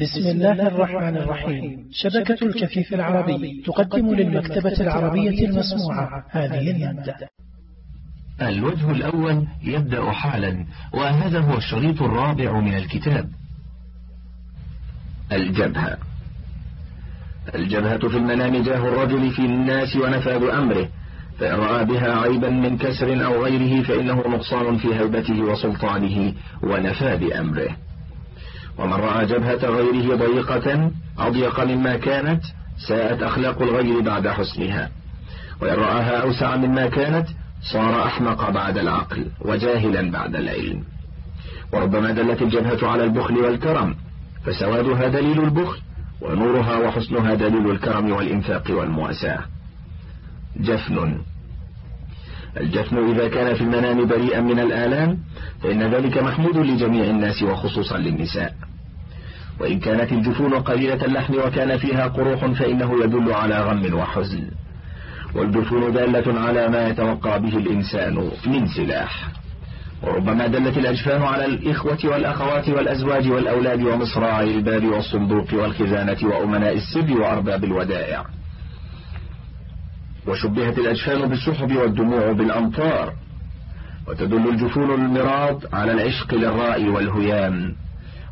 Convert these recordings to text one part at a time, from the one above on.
بسم الله الرحمن الرحيم. شبكة الكفيف العربي تقدم للمكتبة العربية المسموعة. هذه المادة. الوجه الأول يبدأ حالا وهذا هو الشريط الرابع من الكتاب. الجبهة. الجبهة في المنام جاه الرجل في الناس ونفاذ أمره فإن رأى بها عيبا من كسر أو غيره فإنه نقصان في هيبته وسلطانه ونفاذ أمره. ومن رأى جبهة غيره ضيقة أضيق مما كانت ساءت أخلاق الغير بعد حسنها. وإن رآها أوسع مما كانت صار أحمق بعد العقل وجاهلا بعد العلم. وربما دلت الجبهة على البخل والكرم فسوادها دليل البخل ونورها وحسنها دليل الكرم والإنفاق والمواساة. جفن. الجفن إذا كان في المنام بريئا من الآلام فإن ذلك محمود لجميع الناس وخصوصا للنساء. وإن كانت الجفون قليلة اللحم وكان فيها قروح فإنه يدل على غم وحزن. والجفون دالة على ما يتوقع به الإنسان من سلاح. وربما دلت الأجفان على الإخوة والأخوات والأزواج والأولاد ومصراع الباب والصندوق والخزانة وأمناء السر وأرباب الودائع. وشبهت الأجفان بالسحب والدموع بالأمطار. وتدل الجفون المراض على العشق للراء والهيام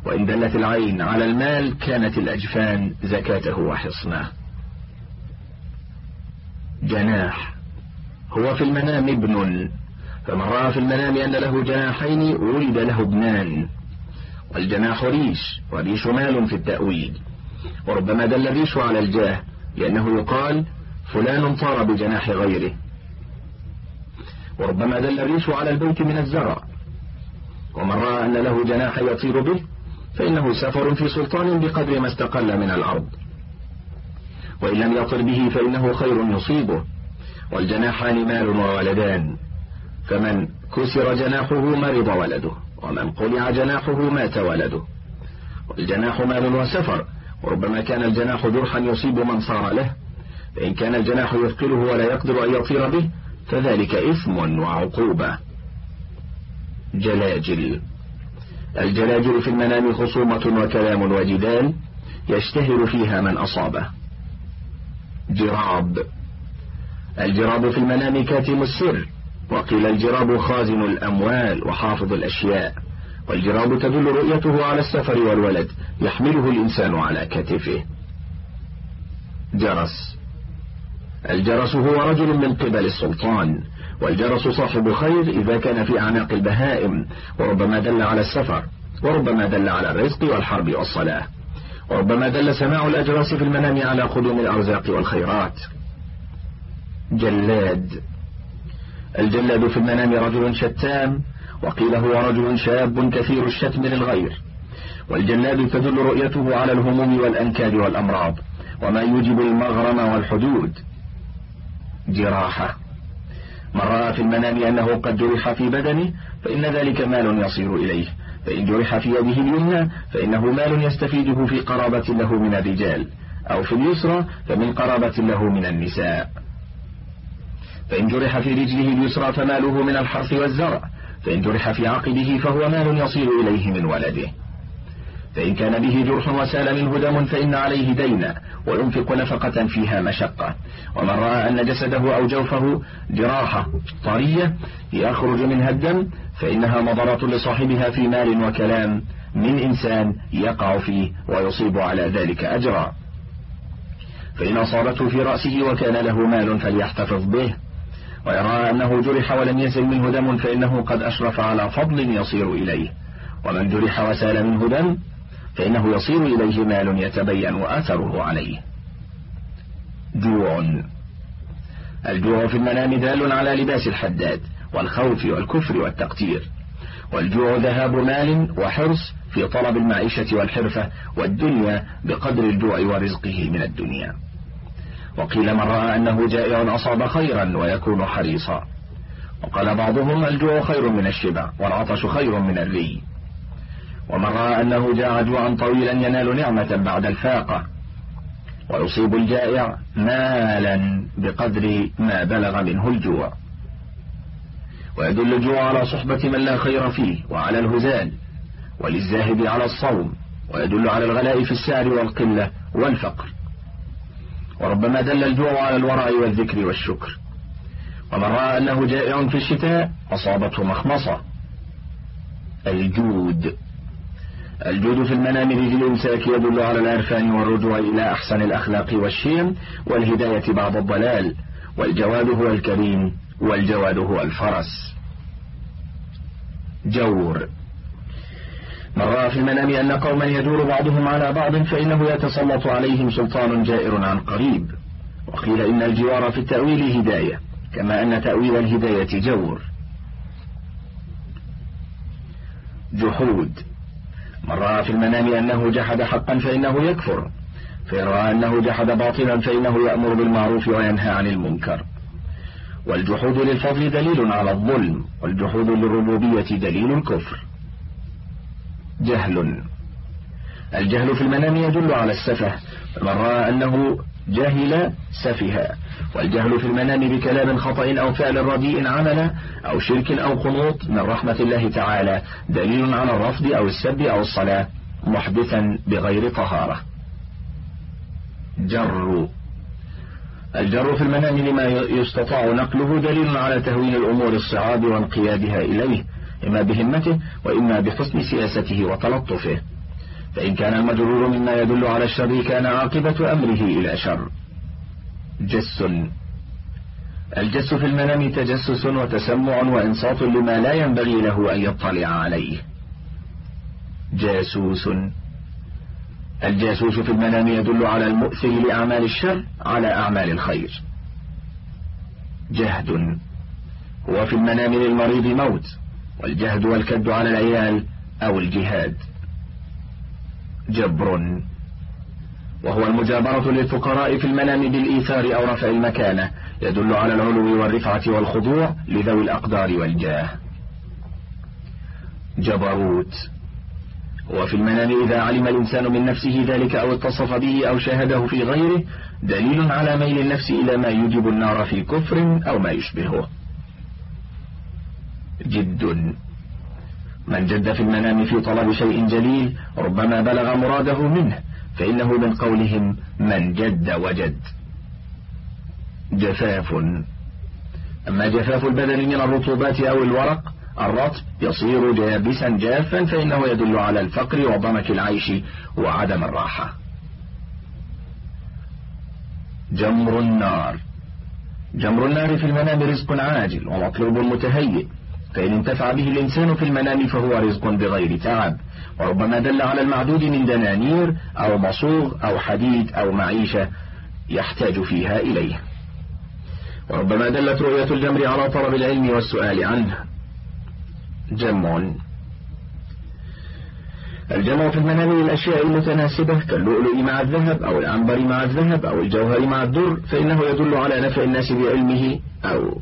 وإن دلت العين على المال كانت الأجفان زكاته وحصنه جناح. هو في المنام ابن. فمن رأى في المنام أن له جناحين ولد له ابنان. والجناح ريش والريش مال في التأويل. وربما دل الريش على الجاه لأنه يقال فلان طار بجناح غيره. وربما دل الريش على البيت من الزرع. ومن رأى أن له جناح يطير به فإنه سفر في سلطان بقدر ما استقل من الأرض. وإن لم يطر به فإنه خير يصيبه والجناحان مال وولدان فمن كسر جناحه مرض ولده ومن قلع جناحه مات ولده. والجناح مال وسفر. وربما كان الجناح جرحا يصيب من صار له. فإن كان الجناح يثقله ولا يقدر أن يطير به فذلك إثم وعقوبة. جلاجل. الجلاجل في المنام خصومة وكلام وجدال يشتهر فيها من أصابه. جراب. الجراب في المنام كاتم السر وقيل الجراب خازن الأموال وحافظ الأشياء والجراب تدل رؤيته على السفر والولد يحمله الإنسان على كتفه. جرس. الجرس هو رجل من قبل السلطان والجرس صاحب خير إذا كان في أعناق البهائم وربما دل على السفر وربما دل على الرزق والحرب والصلاة وربما دل سماع الأجراس في المنام على قدوم الأرزاق والخيرات. جلاد. الجلاد في المنام رجل شتام وقيل هو رجل شاب كثير الشتم للغير والجلاد تدل رؤيته على الهموم والأنكاد والأمراض وما يوجب المغرم والحدود. جراحة. من رأى في المنام أنه قد جرح في بدنه فإن ذلك مال يصير إليه. فإن جرح في يده اليمنى فإنه مال يستفيده في قرابة له من الرجال. أو في اليسرى فمن قرابة له من النساء. فإن جرح في رجله اليسرى فماله من الحرث والزرع. فإن جرح في عقبه فهو مال يصير إليه من ولده. فإن كان به جرح وسال منه دم فإن عليه دينا وينفق نفقة فيها مشقة. ومن رأى أن جسده أو جوفه جراحة طرية يخرج منها الدم فإنها مضرة لصاحبها في مال وكلام من إنسان يقع فيه ويصيب على ذلك أجرا. فإن أصابته في رأسه وكان له مال فليحتفظ به. ويرى أنه جرح ولم ينزل منه دم فإنه قد أشرف على فضل يصير إليه. ومن جرح وسال منه دم فإنه يصير إليه مال يتبين أثره عليه. جوع. الجوع في المنام دال على لباس الحداد والخوف والكفر والتقتير. والجوع ذهاب مال وحرص في طلب المعيشة والحرفة والدنيا بقدر الجوع ورزقه من الدنيا. وقيل من رأى أنه جائع أصاب خيرا ويكون حريصا. وقال بعضهم الجوع خير من الشبع والعطش خير من الري. ومن رأى أنه جاع جوعا طويلا ينال نعمة بعد الفاقة. ويصيب الجائع مالا بقدر ما بلغ منه الجوع. ويدل الجوع على صحبة من لا خير فيه وعلى الهزال. وللزاهد على الصوم. ويدل على الغلاء في السعر والقلة والفقر. وربما دل الجوع على الورع والذكر والشكر. ومن رأى أنه جائع في الشتاء أصابته مخمصة. الجود. الجود في المنام بذي الإمساك يدل على العرفان والرجوع إلى أحسن الأخلاق والشيم والهداية بعد الضلال والجواد هو الكريم والجواد هو الفرس. جور. من رأى في المنام أن قوما يدور بعضهم على بعض فإنه يتسلط عليهم سلطان جائر عن قريب. وقيل إن الجوار في التأويل هداية كما أن تأويل الهداية جور. جحود. من رأى في المنام أنه جحد حقا فإنه يكفر. فإن رأى أنه جحد باطلا فإنه يأمر بالمعروف وينهى عن المنكر. والجحود للفضل دليل على الظلم والجحود للربوبية دليل الكفر. جهل. الجهل في المنام يدل على السفه. من رأى أنه جهل سفها. والجهل في المنام بكلام خطأ أو فعل رديء عمل أو شرك أو قنوط من رحمة الله تعالى دليل على الرفض أو السب أو الصلاة محدثا بغير طهارة. جر. الجر في المنام لما يستطاع نقله دليل على تهوين الأمور الصعاب وانقيادها إليه إما بهمته وإما بحسن سياسته وتلطفه. فإن كان المجرور مما يدل على الشر كان عاقبة أمره إلى شر. جس. الجس في المنام تجسس وتسمع وإنصات لما لا ينبغي له أن يطلع عليه. جاسوس. الجاسوس في المنام يدل على المؤثر لأعمال الشر على أعمال الخير. جهد. هو في المنام للمريض موت والجهد والكد على العيال أو الجهاد. جبر. وهو المجابرة للفقراء في المنام بالإيثار أو رفع المكانة يدل على العلو والرفعة والخضوع لذوي الأقدار والجاه. جبروت. وفي المنام إذا علم الإنسان من نفسه ذلك أو اتصف به أو شاهده في غيره دليل على ميل النفس إلى ما يوجب النار في كفر أو ما يشبهه. جد. من جد في المنام في طلب شيء جليل ربما بلغ مراده منه فإنه من قولهم من جد وجد. جفاف. أما جفاف البدن من الرطوبات أو الورق الرطب يصير جابسا جافا فإنه يدل على الفقر وضنك العيش وعدم الراحة. جمر النار. جمر النار في المنام رزق عاجل ومطلوب متهيئ. فإن انتفع به الإنسان في المنام فهو رزق بغير تعب. وربما دل على المعدود من دنانير أو مصوغ أو حديد أو معيشة يحتاج فيها إليه. وربما دلت رؤية الجمر على طلب العلم والسؤال عنه. جمع. الجمع في المنام للأشياء المتناسبة كاللؤلؤ مع الذهب أو العنبر مع الذهب أو الجوهر مع الدر فإنه يدل على نفع الناس بعلمه أو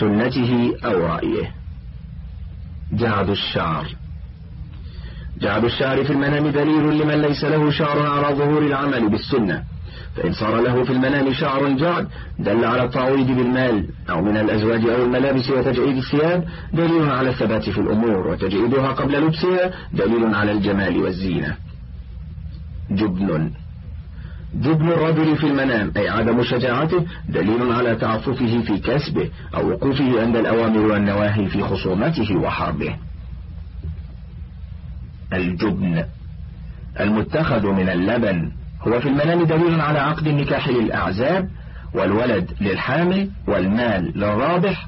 سنته أو رأيه. جعد الشعر. جعد الشعر في المنام دليل لمن ليس له شعر على ظهور العمل بالسنة. فإن صار له في المنام شعر جعد دل على التعويض بالمال أو من الأزواج أو الملابس وتجعيد الثياب دليل على الثبات في الأمور وتجعيدها قبل لبسها دليل على الجمال والزينة. جبن. جبن الرجل في المنام أي عدم شجاعته دليل على تعففه في كسبه أو وقوفه عند الأوامر والنواهي في خصومته وحربه. الجبن المتخذ من اللبن هو في المنام دليل على عقد النكاح للأعزاب والولد للحامل والمال للرابح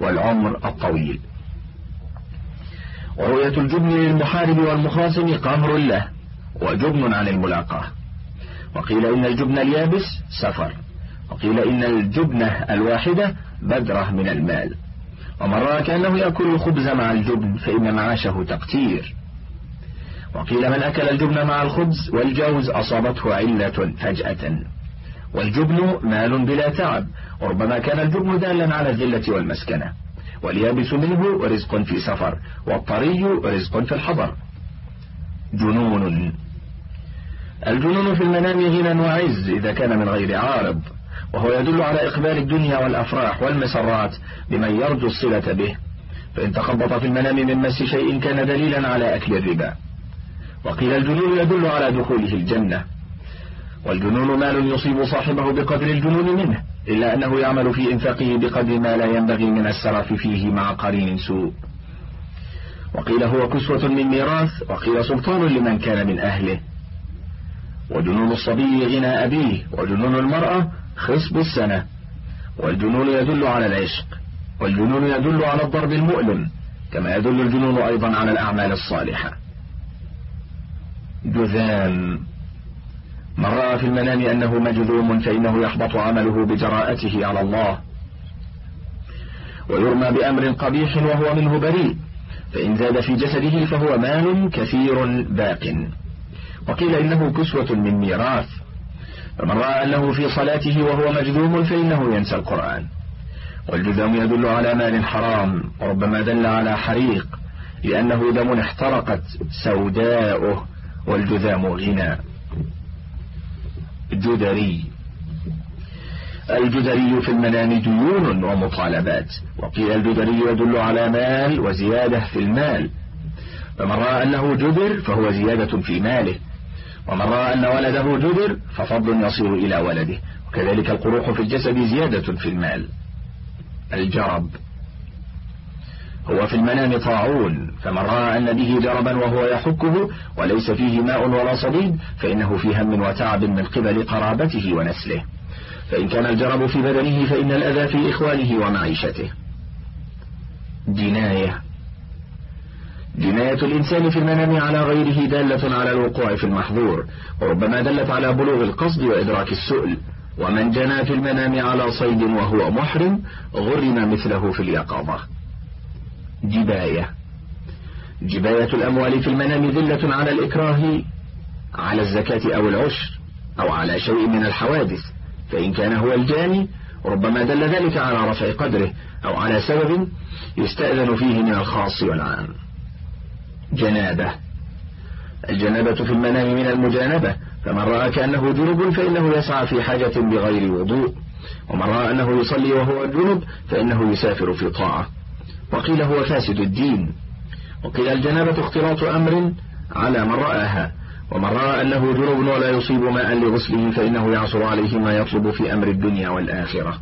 والعمر الطويل. ورؤية الجبن للمحارب والمخاصم قهر له وجبن عن الملاقاة. وقيل إن الجبن اليابس سفر. وقيل إن الجبنة الواحدة بدرة من المال. ومن رأى كأنه يأكل الخبز مع الجبن فإن معاشه تقتير. وقيل من أكل الجبن مع الخبز والجوز أصابته علة فجأة. والجبن مال بلا تعب وربما كان الجبن دالا على الذلة والمسكنة. واليابس منه رزق في سفر والطري رزق في الحضر. جنون. الجنون في المنام غنى وعز إذا كان من غير عارض وهو يدل على إقبال الدنيا والأفراح والمسرات لمن يرجو الصلة به. فإن تخبط في المنام من مس شيء كان دليلا على أكل الربا. وقيل الجنون يدل على دخوله الجنة. والجنون مال يصيب صاحبه بقدر الجنون منه إلا أنه يعمل في إنفاقه بقدر ما لا ينبغي من السرف فيه مع قرين سوء. وقيل هو كسوة من ميراث وقيل سلطان لمن كان من أهله. وجنون الصبي غنى أبيه وجنون المرأة خصب السنة. والجنون يدل على العشق والجنون يدل على الضرب المؤلم كما يدل الجنون أيضا على الأعمال الصالحة. جذام. من رأى في المنام أنه مجذوم فإنه يحبط عمله بجراءته على الله. ويرمى بأمر قبيح وهو منه بريء فإن زاد في جسده فهو مال كثير باق. وقيل إنه كسوة من ميراث. فمن رأى أنه في صلاته وهو مجذوم فإنه ينسى القرآن. والجذام يدل على مال حرام وربما دل على حريق لأنه دم احترقت سوداؤه والجذام غنى. جدري الجدري في المنام ديون ومطالبات. وقيل الجدري يدل على مال وزيادة في المال. فمن رأى أنه جدر فهو زيادة في ماله. ومن رأى أن ولده جدر ففضل يصير إلى ولده. وكذلك القروح في الجسد زيادة في المال. الجرب. هو في المنام طاعون فمن رأى أن به جربا وهو يحكه وليس فيه ماء ولا صديد فإنه في هم وتعب من قبل قرابته ونسله. فإن كان الجرب في بدنه فإن الأذى في إخوانه ومعيشته. جناية. جناية الإنسان في المنام على غيره دالة على الوقوع في المحظور وربما دلت على بلوغ القصد وإدراك السؤل. ومن جنى في المنام على صيد وهو محرم غرم مثله في اليقظة. جباية. جباية الأموال في المنام ذلة على الإكراه على الزكاة أو العشر أو على شيء من الحوادث. فإن كان هو الجاني ربما دل ذلك على رفع قدره أو على سبب يستأذن فيه من الخاص والعام. جنابة. الجنابة في المنام من المجانبة. فمن رأى كأنه جنب فإنه يسعى في حاجة بغير وضوء. ومن رأى أنه يصلي وهو جنب فإنه يسافر في طاعة. وقيل هو فاسد الدين. وقيل الجنابة اختلاط أمر على من رآها. ومن رأى أنه جنب ولا يصيب ماء لغسله فإنه يعصر عليه ما يطلب في أمر الدنيا والآخرة.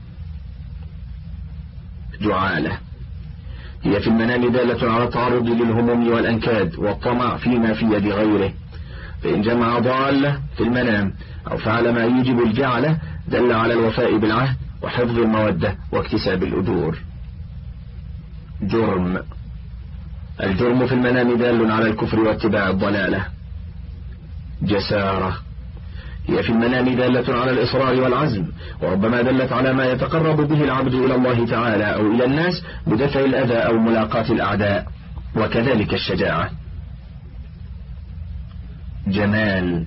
جعالة. هي في المنام دالة على التعرض للهموم والأنكاد والطمع فيما في يد غيره. فإن جمع ضالة في المنام أو فعل ما يوجب الجعلة دل على الوفاء بالعهد وحفظ المودة واكتساب الأجور جرم. الجرم في المنام دال على الكفر واتباع الضلالة. جسارة. هي في المنام دالة على الإصرار والعزم وربما دلت على ما يتقرب به العبد إلى الله تعالى أو إلى الناس بدفع الأذى أو ملاقاة الأعداء وكذلك الشجاعة. جمال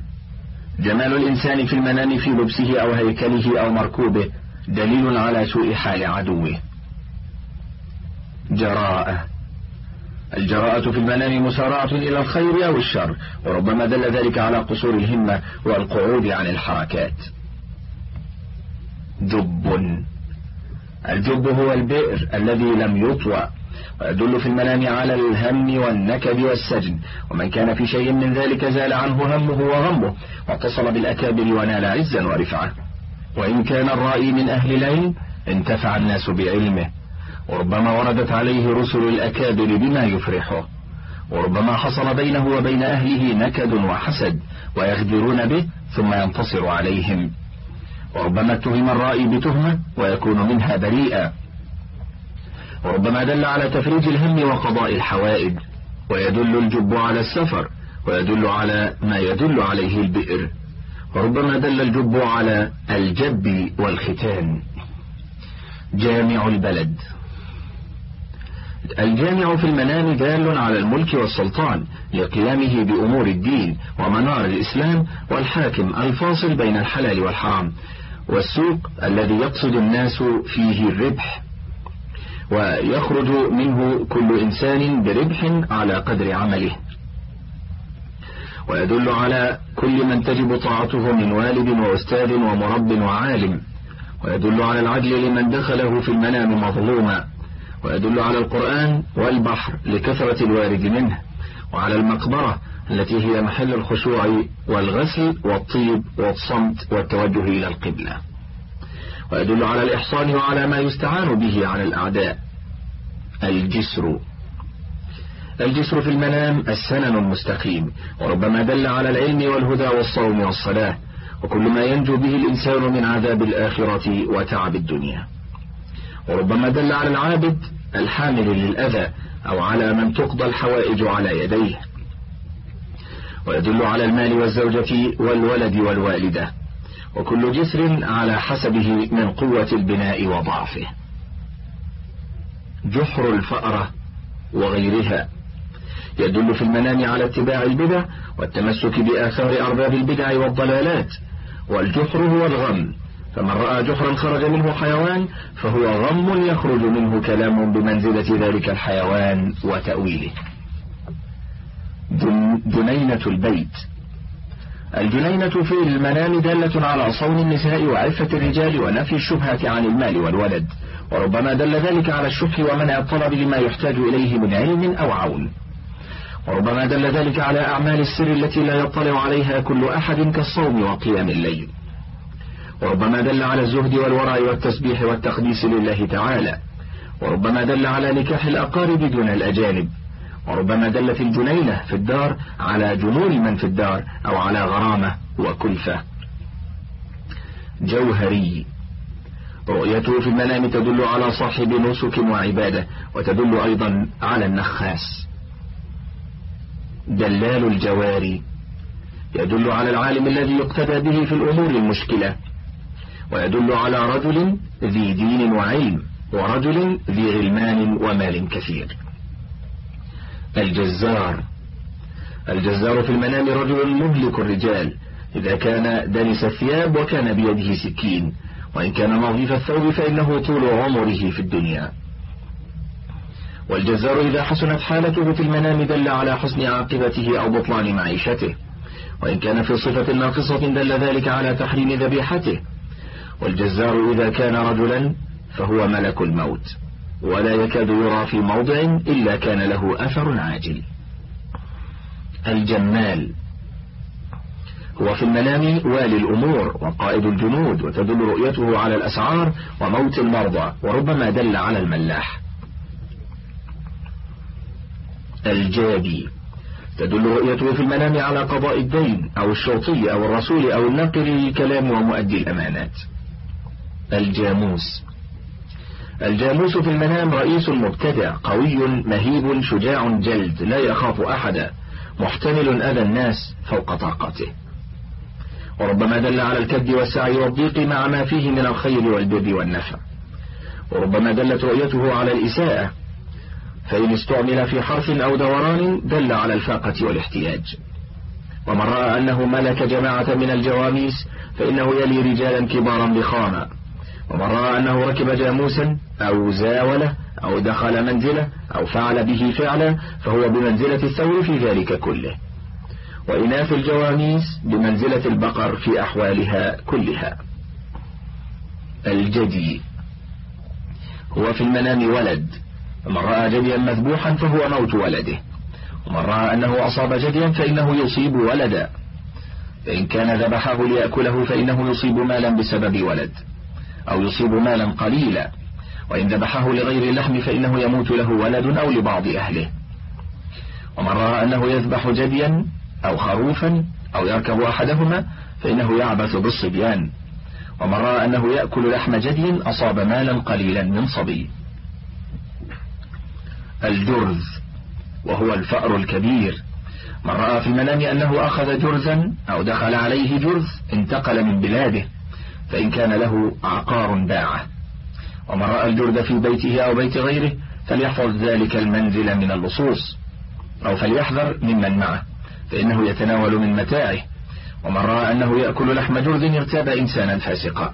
جمال الإنسان في المنام في لبسه أو هيكله أو مركوبه دليل على سوء حال عدوه. جراءة الجراءة في المنام مسارعة إلى الخير أو الشر وربما دل ذلك على قصور الهمة والقعود عن الحركات. جب الجب هو البئر الذي لم يطوى ويدل في المنام على الهم والنكد والسجن ومن كان في شيء من ذلك زال عنه همه وغمه واتصل بالأكابر ونال عزا ورفعة. وإن كان الرأي من أهل العلم انتفع الناس بعلمه. وربما وردت عليه رسل الأكابر بما يفرحه. وربما حصل بينه وبين أهله نكد وحسد ويغدرون به ثم ينتصر عليهم. وربما اتهم الرائي بتهمة ويكون منها بريئا وربما دل على تفريج الهم وقضاء الحوائج. ويدل الجب على السفر ويدل على ما يدل عليه البئر. وربما دل الجب على الجب والختان. جامع البلد. الجامع في المنام دال على الملك والسلطان لقيامه بأمور الدين ومنار الإسلام والحاكم الفاصل بين الحلال والحرام والسوق الذي يقصد الناس فيه الربح ويخرج منه كل إنسان بربح على قدر عمله ويدل على كل من تجب طاعته من والد وأستاذ ومرب وعالم ويدل على العدل لمن دخله في المنام مظلوما ويدل على القرآن والبحر لكثرة الوارد منه وعلى المقبرة التي هي محل الخشوع والغسل والطيب والصمت والتوجه إلى القبلة. ويدل على الإحصان وعلى ما يستعان به على الأعداء. الجسر. الجسر في المنام السنن المستقيم وربما دل على العلم والهدى والصوم والصلاة وكل ما ينجو به الإنسان من عذاب الآخرة وتعب الدنيا. وربما دل على العابد الحامل للأذى أو على من تقضى الحوائج على يديه. ويدل على المال والزوجة والولد والوالدة وكل جسر على حسبه من قوة البناء وضعفه. جحر الفأرة وغيرها يدل في المنام على اتباع البدع والتمسك بآثار أرباب البدع والضلالات والجحر هو الغم. فمن رأى جحرا خرج منه حيوان فهو غم يخرج منه كلام بمنزلة ذلك الحيوان وتأويله. جنينة البيت. الجنينة في المنام دالة على صون النساء وعفة الرجال ونفي الشبهة عن المال والولد وربما دل ذلك على الشح ومنع الطلب لما يحتاج إليه من علم أو عون. وربما دل ذلك على أعمال السر التي لا يطلع عليها كل أحد كالصوم وقيام الليل. وربما دل على الزهد والورع والتسبيح والتقديس لله تعالى. وربما دل على نكاح الأقارب دون الأجانب. وربما دلت الجنينة في الدار على جنون من في الدار أو على غرامة وكلفة. جوهري. رؤيته في المنام تدل على صاحب نسك وعبادة وتدل أيضا على النخاس. دلال الجواري. يدل على العالم الذي يقتدى به في الأمور المشكلة. ويدل على رجل ذي دين وعلم ورجل ذي غلمان ومال كثير. الجزار. الجزار في المنام رجل مهلك الرجال. إذا كان دنس الثياب وكان بيده سكين. وإن كان نظيف الثوب فإنه طول عمره في الدنيا. والجزار إذا حسنت حالته في المنام دل على حسن عاقبته أو بطلان معيشته. وإن كان في صفة ناقصة دل ذلك على تحريم ذبيحته. والجزار إذا كان رجلا فهو ملك الموت ولا يكاد يرى في موضع إلا كان له أثر عاجل. الجمال. هو في المنام والي الأمور وقائد الجنود وتدل رؤيته على الأسعار وموت المرضى وربما دل على الملاح. الجابي. تدل رؤيته في المنام على قضاء الدين أو الشرطي أو الرسول أو الناقل للكلام ومؤدي الأمانات. الجاموس. الجاموس في المنام رئيس مبتدع قوي مهيب شجاع جلد لا يخاف أحدا محتمل أذى الناس فوق طاقته. وربما دل على الكد والسعي والضيق مع ما فيه من الخير والبر والنفع. وربما دلت رؤيته على الإساءة فإن استعمل في حرف أو دوران دل على الفاقة والاحتياج. ومن رأى أنه ملك جماعة من الجواميس فإنه يلي رجالا كبارا ضخاما ومن رأى أنه ركب جاموسا أو زاولة أو دخل منزلة أو فعل به فعلا فهو بمنزلة الثور في ذلك كله. وإناث الجواميس بمنزلة البقر في أحوالها كلها. الجدي. هو في المنام ولد. ومن رأى جديا مذبوحا فهو موت ولده. ومن رأى أنه أصاب جديا فإنه يصيب ولدا. فإن كان ذبحه ليأكله فإنه يصيب مالا بسبب ولد. أو يصيب مالا قليلا وإن ذبحه لغير اللحم فإنه يموت له ولد أو لبعض أهله. ومن رأى أنه يذبح جديا أو خروفا أو يركب أحدهما فإنه يعبث بالصبيان. ومن رأى أنه يأكل لحم جدي أصاب مالا قليلا من صبي. الجرذ وهو الفأر الكبير. من رأى في المنام أنه أخذ جرزا أو دخل عليه جرز انتقل من بلاده. فإن كان له عقار باعه. ومن رأى الجرد في بيته أو بيت غيره فليحفظ ذلك المنزل من اللصوص. أو فليحذر ممن معه فإنه يتناول من متاعه. ومن رأى أنه يأكل لحم جرذ ارتاب إنسانا فاسقا.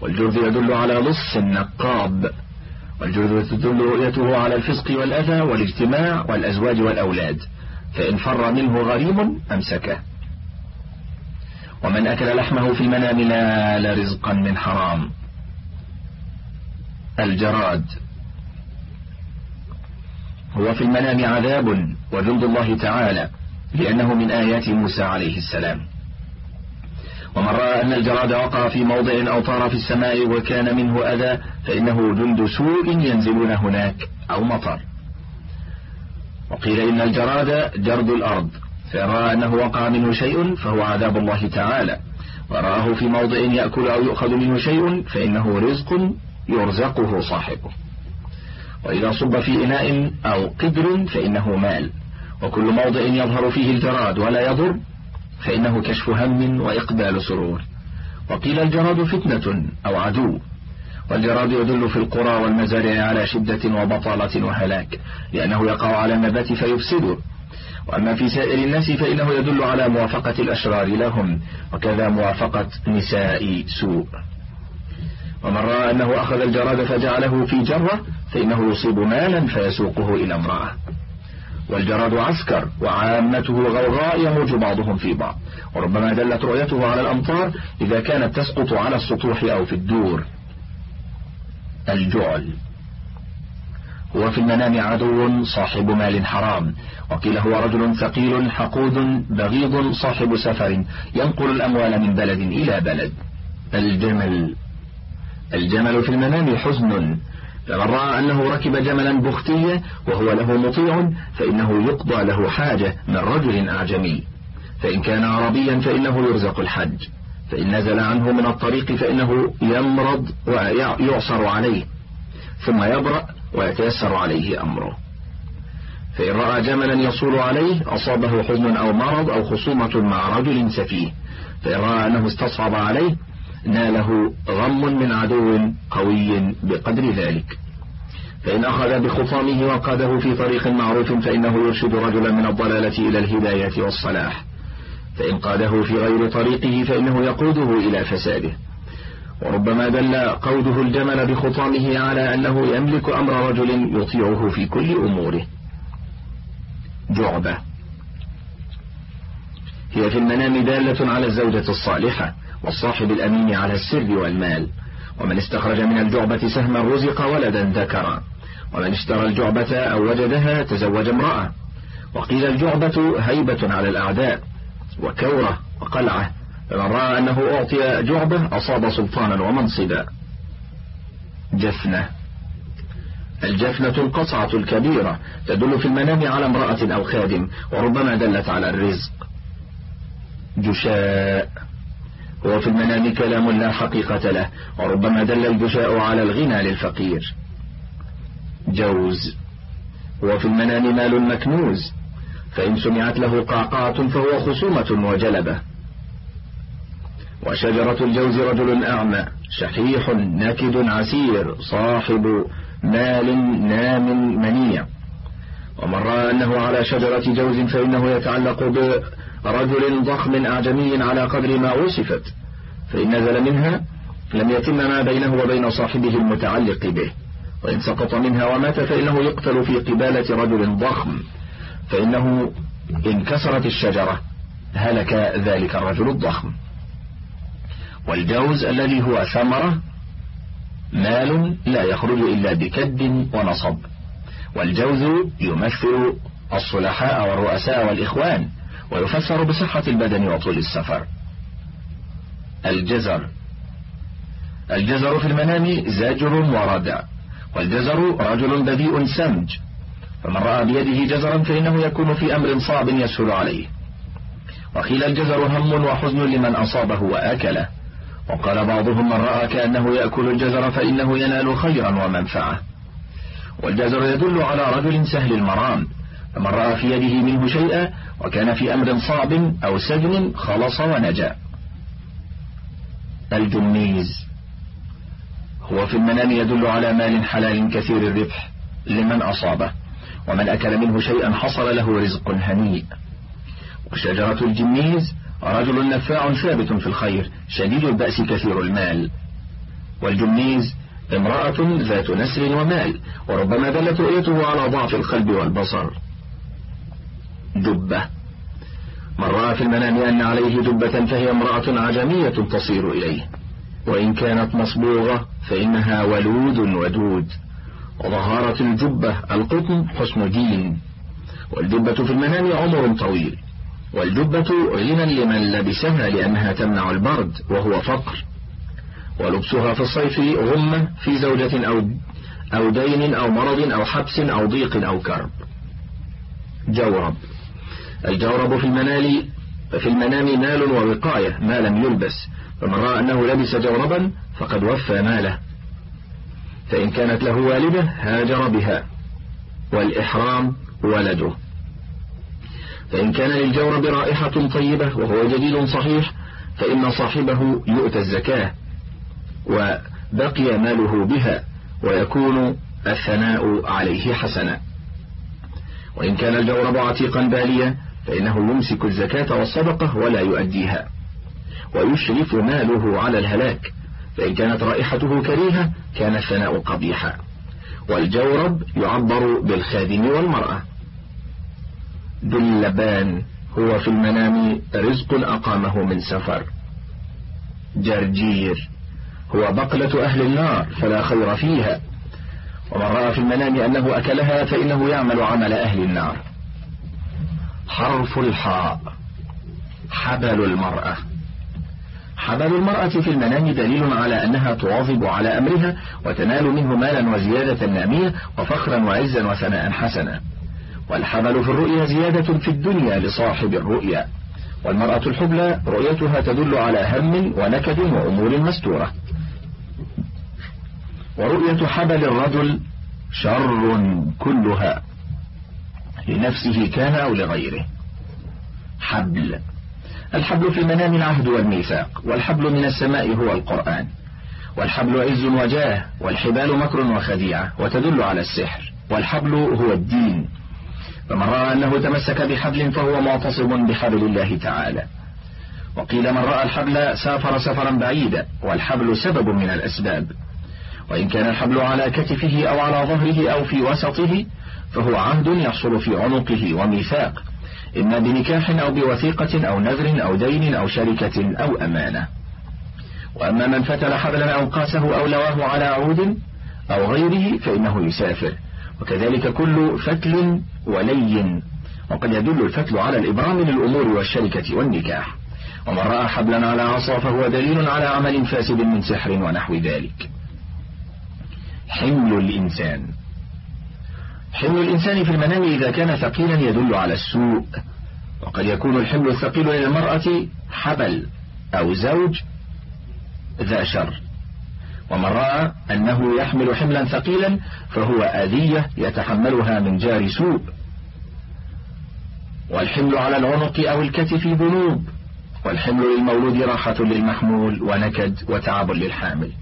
والجرذ يدل على لص النقاب والجرذ تدل رؤيته على الفسق والأذى والاجتماع والأزواج والأولاد. فإن فر منه غريم أمسكه. ومن أكل لحمه في المنام نال رزقا من حرام. الجراد. هو في المنام عذاب وجند الله تعالى لأنه من آيات موسى عليه السلام. ومن رأى أن الجراد وقع في موضع أو طار في السماء وكان منه أذى فإنه جند سوء ينزلون هناك أو مطر. وقيل إن الجراد جرد الأرض. فرأى أنه وقع منه شيء فهو عذاب الله تعالى. ورآه في موضع يأكل أو يؤخذ منه شيء فإنه رزق يرزقه صاحبه. وإذا صب في إناء أو قدر فإنه مال. وكل موضع يظهر فيه الجراد ولا يضر فإنه كشف هم وإقبال سرور. وقيل الجراد فتنة أو عدو. والجراد يدل في القرى والمزارع على شدة وبطالة وهلاك. لأنه يقع على النبات فيفسده. وأما في سائر الناس فإنه يدل على موافقة الأشرار لهم وكذا موافقة نساء سوء. ومن رأى أنه أخذ الجراد فجعله في جرة فإنه يصيب مالا فيسوقه إلى امرأة. والجراد عسكر وعامته غوغاء يموج بعضهم في بعض. وربما دلت رؤيته على الأمطار إذا كانت تسقط على السطوح أو في الدور. الجعل. هو في المنام عدو صاحب مال حرام. وقيل هو رجل ثقيل حقود بغيض صاحب سفر ينقل الأموال من بلد إلى بلد. الجمل. الجمل في المنام حزن. فمن رأى أنه ركب جملا بختية وهو له مطيع فإنه يقضى له حاجة من رجل أعجمي. فإن كان عربيا فإنه يرزق الحج. فإن نزل عنه من الطريق فإنه يمرض ويعصر عليه. ثم يبرأ ويتيسر عليه أمره. فإن رأى جملا يصول عليه أصابه حزن أو مرض أو خصومة مع رجل سفيه. فإن رأى أنه استصعب عليه ناله غم من عدو قوي بقدر ذلك. فإن أخذ بخطامه وقاده في طريق معروف فإنه يرشد رجلا من الضلالة إلى الهداية والصلاح. فإن قاده في غير طريقه فإنه يقوده إلى فساده. وربما دل قوده الجمل بخطامه على أنه يملك أمر رجل يطيعه في كل أموره. جعبة. هي في المنام دالة على الزوجة الصالحة والصاحب الأمين على السر والمال. ومن استخرج من الجعبة سهما رزق ولدا ذكرا. ومن اشترى الجعبة أو وجدها تزوج امرأة. وقيل الجعبة هيبة على الأعداء. وكورة وقلعة. فمن رأى أنه أعطي جعبة أصاب سلطانا ومنصبا. جفنة. الجفنة القصعة الكبيرة تدل في المنام على امرأة أو خادم وربما دلت على الرزق. جشاء. هو في المنام كلام لا حقيقة له وربما دل الجشاء على الغنى للفقير. جوز. هو في المنام مال مكنوز فإن سمعت له قعقعة فهو خصومة وجلبة. وشجرة الجوز رجل أعمى شحيح نكد عسير صاحب مال نام منيع. ومن رأى أنه على شجرة جوز فإنه يتعلق برجل ضخم أعجمي على قدر ما وصفت فإن نزل منها لم يتم ما بينه وبين صاحبه المتعلق به. وإن سقط منها ومات فإنه يقتل في قبالة رجل ضخم. فإنه إن كسرت الشجرة هلك ذلك الرجل الضخم. والجوز الذي هو ثمرة مال لا يخرج إلا بكد ونصب. والجوز يمثل الصلحاء والرؤساء والإخوان ويفسر بصحة البدن وطول السفر. الجزر. الجزر في المنام زاجر وردع والجزر رجل بذيء سمج. فمن رأى بيده جزرا فإنه يكون في أمر صعب يسهل عليه. وقيل الجزر هم وحزن لمن أصابه وآكله. وقال بعضهم من رأى كأنه يأكل الجزر فإنه ينال خيرا ومنفعة. والجزر يدل على رجل سهل المرام فمن رأى في يده منه شيئا وكان في أمر صعب أو سجن خلص ونجا. الجميز. هو في المنام يدل على مال حلال كثير الربح لمن أصابه ومن أكل منه شيئا حصل له رزق هنيء وشجرة الجميز رجل نفاع ثابت في الخير شديد البأس كثير المال. والجميز امرأة ذات نسر ومال وربما دلت رؤيته على ضعف القلب والبصر. دبة. من رأى في المنام أن عليه دبة فهي امرأة عجمية تصير إليه. وإن كانت مصبوغة فإنها ولود ودود. وظهارة الجبة القطن حسن دين. والدبة في المنام عمر طويل. والجبة غنى لمن لبسها لأنها تمنع البرد وهو فقر. ولبسها في الصيف غمة في زوجة أو أو دين أو مرض أو حبس أو ضيق أو كرب. جورب. الجورب في المنال في المنام مال ووقاية ما لم يلبس. فمن رأى أنه لبس جوربا فقد وفى ماله. فإن كانت له والدة هاجر بها. والإحرام ولده. فإن كان للجورب رائحة طيبة وهو جديد صحيح فإن صاحبه يؤتى الزكاة وبقي ماله بها ويكون الثناء عليه حسنا. وإن كان الجورب عتيقا باليا فإنه يمسك الزكاة والصدقة ولا يؤديها. ويشرف ماله على الهلاك فإن كانت رائحته كريهة كان الثناء قبيحا. والجورب يعبر بالخادم والمرأة. دلبان هو في المنام رزق أقامه من سفر. جرجير هو بقلة أهل النار فلا خير فيها. ومن رأى في المنام أنه أكلها فإنه يعمل عمل أهل النار. حرف الحاء حبل المرأة. حبل المرأة في المنام دليل على أنها تواظب على أمرها وتنال منه مالا وزيادة نامية وفخرا وعزا وثناء حسنا. والحبل في الرؤيا زيادة في الدنيا لصاحب الرؤيا. والمرأة الحبلى رؤيتها تدل على هم ونكد وأمور مستورة. ورؤية حبل الرجل شر كلها. لنفسه كان أو لغيره. حبل. الحبل في المنام العهد والميثاق. والحبل من السماء هو القرآن. والحبل عز وجاه. والحبال مكر وخديعة. وتدل على السحر. والحبل هو الدين. فمن رأى أنه تمسك بحبل فهو معتصم بحبل الله تعالى. وقيل من رأى الحبل سافر سفرا بعيدا والحبل سبب من الأسباب. وإن كان الحبل على كتفه أو على ظهره أو في وسطه فهو عهد يحصل في عنقه وميثاق. إما بنكاح أو بوثيقة أو نذر أو دين أو شركة أو أمانة. وأما من فتل حبلا أو قاسه أو لواه على عود أو غيره فإنه يسافر. وكذلك كل فتل ولي وقد يدل الفتل على الإبرام للأمور والشركة والنكاح. ومن رأى حبلا على عصا فهو دليل على عمل فاسد من سحر ونحو ذلك. حمل الإنسان. حمل الإنسان في المنام إذا كان ثقيلا يدل على السوء. وقد يكون الحمل الثقيل للمرأة حبل أو زوج ذا شر. ومن رأى أنه يحمل حملا ثقيلا فهو أذية يتحملها من جار سوء. والحمل على العنق أو الكتف ذنوب والحمل للمولود راحة للمحمول ونكد وتعب للحامل.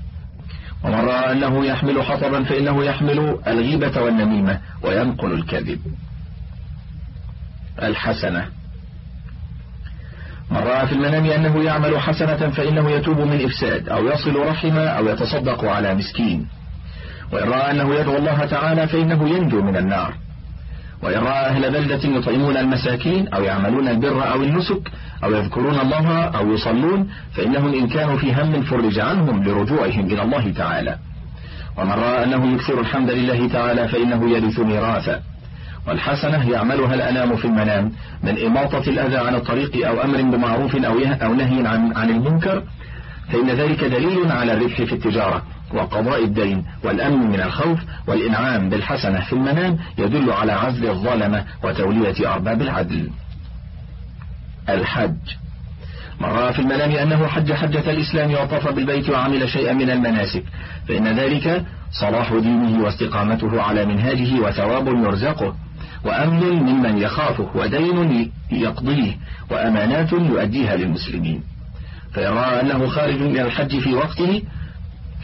ومن رأى أنه يحمل حطبا فإنه يحمل الغيبة والنميمة وينقل الكذب. الحسنة. من رأى في المنام أنه يعمل حسنة فإنه يتوب من إفساد أو يصل رحمة أو يتصدق على مسكين. وإن رأى أنه يدعو الله تعالى فإنه ينجو من النار. وإن رأى أهل بلدة يطعمون المساكين أو يعملون البر أو النسك أو يذكرون الله أو يصلون فإنهم إن كانوا في هم فرج عنهم لرجوعهم إلى الله تعالى. ومن رأى أنه يكثر الحمد لله تعالى فإنه يرث ميراثا والحسنة يعملها الأنام في المنام من إماطة الأذى عن الطريق أو أمر بمعروف أو, أو نهي عن, عن المنكر فإن ذلك دليل على الربح في التجارة وقضاء الدين والأمن من الخوف والإنعام بالحسنة في المنام يدل على عزل الظلمة وتولية أرباب العدل. الحج. من رأى في المنام أنه حج حجة الإسلام وطاف بالبيت وعمل شيئا من المناسك فإن ذلك صلاح دينه واستقامته على منهاجه وثواب يرزقه. وأمن ممن يخافه ودين يقضيه وأمانات يؤديها للمسلمين. فإن رأى أنه خارج من الحج في وقته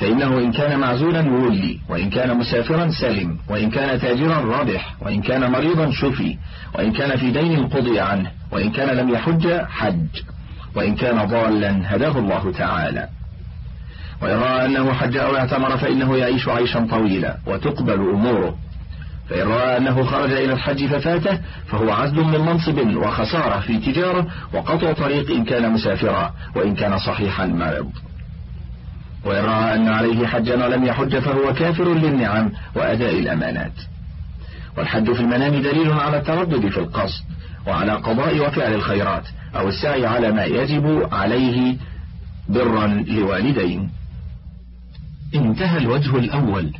فإنه إن كان معزولا يولي وإن كان مسافرا سلم وإن كان تاجرا رابح وإن كان مريضا شفي وإن كان في دين قضي عنه وإن كان لم يحج حج وإن كان ضالا هداه الله تعالى. وإن رأى أنه حج أو اعتمر فإنه يعيش عيشا طويلا وتقبل أموره. فإن رأى أنه خرج إلى الحج ففاته فهو عزل من منصب وخسارة في تجارة وقطع طريق إن كان مسافرا وإن كان صحيحا مرض وإن رأى أن عليه حجا ولم يحج فهو كافر للنعم وأداء الأمانات. والحج في المنام دليل على التردد في القصد وعلى قضاء وفعل الخيرات أو السعي على ما يجب عليه برا لوالدين. انتهى الوجه الأول.